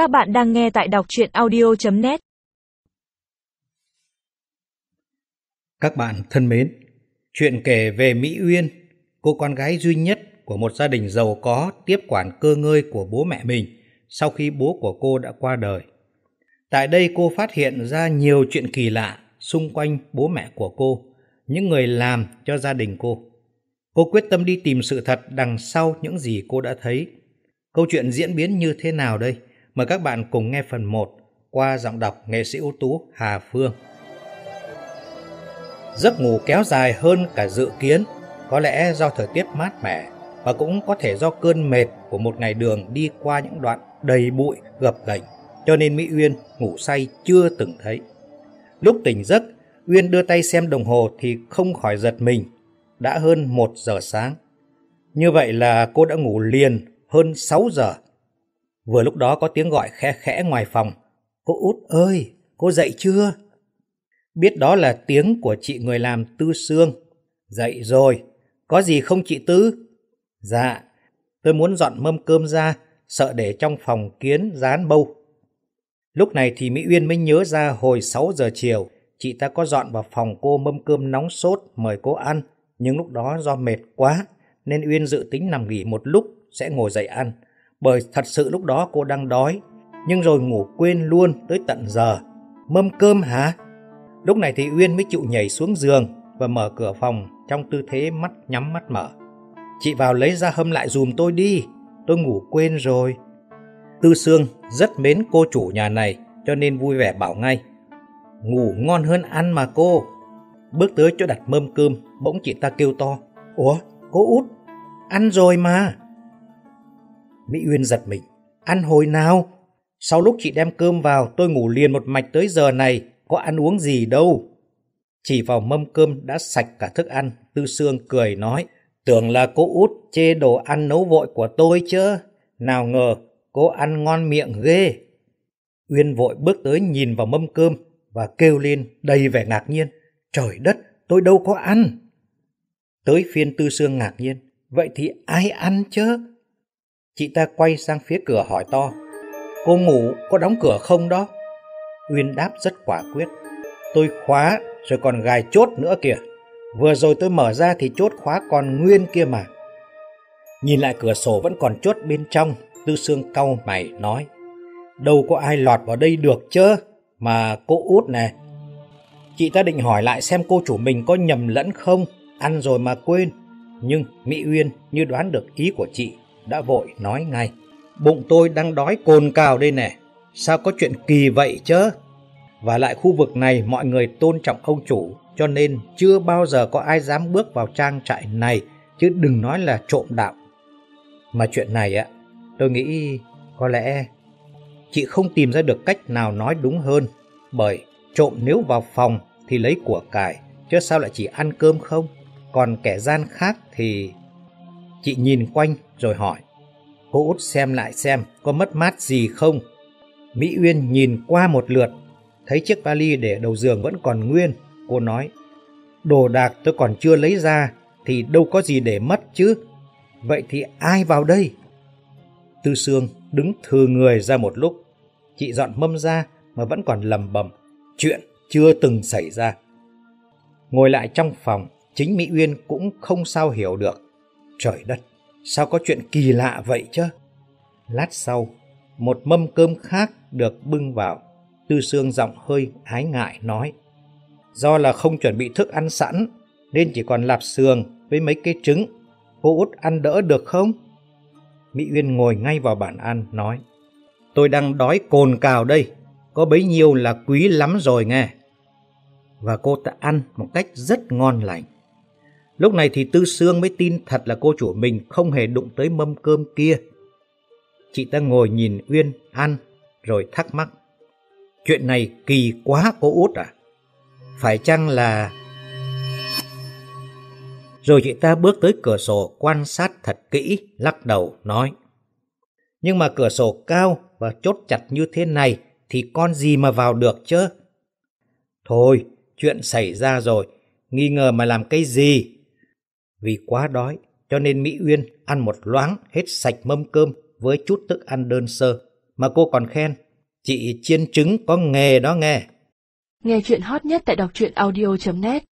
Các bạn đang nghe tại đọc chuyện audio.net Các bạn thân mến, chuyện kể về Mỹ Uyên, cô con gái duy nhất của một gia đình giàu có tiếp quản cơ ngơi của bố mẹ mình sau khi bố của cô đã qua đời. Tại đây cô phát hiện ra nhiều chuyện kỳ lạ xung quanh bố mẹ của cô, những người làm cho gia đình cô. Cô quyết tâm đi tìm sự thật đằng sau những gì cô đã thấy. Câu chuyện diễn biến như thế nào đây? Mời các bạn cùng nghe phần 1 qua giọng đọc nghệ sĩ ưu tú Hà Phương. Giấc ngủ kéo dài hơn cả dự kiến, có lẽ do thời tiết mát mẻ và cũng có thể do cơn mệt của một ngày đường đi qua những đoạn đầy bụi gập ghềnh, cho nên Mỹ Uyên ngủ say chưa từng thấy. Lúc tỉnh giấc, Uyên đưa tay xem đồng hồ thì không khỏi giật mình, đã hơn một giờ sáng. Như vậy là cô đã ngủ liền hơn 6 giờ. Vừa lúc đó có tiếng gọi khẽ khẽ ngoài phòng. Cô út ơi, cô dậy chưa? Biết đó là tiếng của chị người làm Tư Sương. Dậy rồi, có gì không chị Tư? Dạ, tôi muốn dọn mâm cơm ra, sợ để trong phòng kiến dán bâu. Lúc này thì Mỹ Uyên mới nhớ ra hồi 6 giờ chiều, chị ta có dọn vào phòng cô mâm cơm nóng sốt mời cô ăn, nhưng lúc đó do mệt quá nên Uyên dự tính nằm nghỉ một lúc sẽ ngồi dậy ăn, bởi thật sự lúc đó cô đang đói, nhưng rồi ngủ quên luôn tới tận giờ. Mâm cơm hả? Lúc này thì Uyên mới chịu nhảy xuống giường và mở cửa phòng trong tư thế mắt nhắm mắt mở. Chị vào lấy ra hâm lại dùm tôi đi, tôi ngủ quên rồi. Tư Sương rất mến cô chủ nhà này cho nên vui vẻ bảo ngay. Ngủ ngon hơn ăn mà cô. Bước tới chỗ đặt mâm cơm, bỗng chị ta kêu to. Ủa, cô út, ăn rồi mà. Mỹ Uyên giật mình. Ăn hồi nào? Sau lúc chị đem cơm vào, tôi ngủ liền một mạch tới giờ này, có ăn uống gì đâu. Chỉ vào mâm cơm đã sạch cả thức ăn, Tư Sương cười nói, tưởng là cô út chê đồ ăn nấu vội của tôi chứ. Nào ngờ, cô ăn ngon miệng ghê. Uyên vội bước tới nhìn vào mâm cơm và kêu lên đầy vẻ ngạc nhiên. Trời đất, tôi đâu có ăn. Tới phiên Tư Sương ngạc nhiên, vậy thì ai ăn chứ? Chị ta quay sang phía cửa hỏi to. Cô ngủ có đóng cửa không đó? Uyên đáp rất quả quyết. Tôi khóa rồi còn gài chốt nữa kìa. Vừa rồi tôi mở ra thì chốt khóa còn nguyên kia mà. Nhìn lại cửa sổ vẫn còn chốt bên trong, Tư Sương cau mày nói. Đâu có ai lọt vào đây được chứ, mà cô út nè. Chị ta định hỏi lại xem cô chủ mình có nhầm lẫn không, ăn rồi mà quên. Nhưng Mỹ Uyên như đoán được ý của chị, đã vội nói ngay. Bụng tôi đang đói cồn cào đây nè, sao có chuyện kỳ vậy chứ? Và lại khu vực này mọi người tôn trọng ông chủ, cho nên chưa bao giờ có ai dám bước vào trang trại này, chứ đừng nói là trộm đạo. Mà chuyện này á, tôi nghĩ có lẽ chị không tìm ra được cách nào nói đúng hơn, bởi trộm nếu vào phòng thì lấy của cải, chứ sao lại chỉ ăn cơm không? Còn kẻ gian khác thì... Chị nhìn quanh rồi hỏi. Cô út xem lại xem có mất mát gì không. Mỹ Uyên nhìn qua một lượt, thấy chiếc vali để đầu giường vẫn còn nguyên. Cô nói, đồ đạc tôi còn chưa lấy ra thì đâu có gì để mất chứ. Vậy thì ai vào đây? Tư Sương đứng thừa người ra một lúc. Chị dọn mâm ra mà vẫn còn lầm bầm. Chuyện chưa từng xảy ra. Ngồi lại trong phòng, chính Mỹ Uyên cũng không sao hiểu được. Trời đất, sao có chuyện kỳ lạ vậy chứ? Lát sau, một mâm cơm khác được bưng vào. Tư Sương giọng hơi ái ngại nói. Do là không chuẩn bị thức ăn sẵn, nên chỉ còn lạp sườn với mấy cái trứng. Cô út ăn đỡ được không? Mỹ Uyên ngồi ngay vào bàn ăn, nói. Tôi đang đói cồn cào đây, có bấy nhiêu là quý lắm rồi nghe. Và cô ta ăn một cách rất ngon lành. Lúc này thì Tư Sương mới tin thật là cô chủ mình không hề đụng tới mâm cơm kia. Chị ta ngồi nhìn Uyên ăn rồi thắc mắc. Chuyện này kỳ quá cô út à? Phải chăng là... Rồi chị ta bước tới cửa sổ quan sát thật kỹ, lắc đầu nói. Nhưng mà cửa sổ cao và chốt chặt như thế này thì con gì mà vào được chứ? Thôi, chuyện xảy ra rồi, nghi ngờ mà làm cái gì? Vì quá đói, cho nên Mỹ Uyên ăn một loáng hết sạch mâm cơm với chút thức ăn đơn sơ, mà cô còn khen, chị chiên trứng có nghề đó nghe. Nghe chuyện hot nhất tại đọc truyện audio.net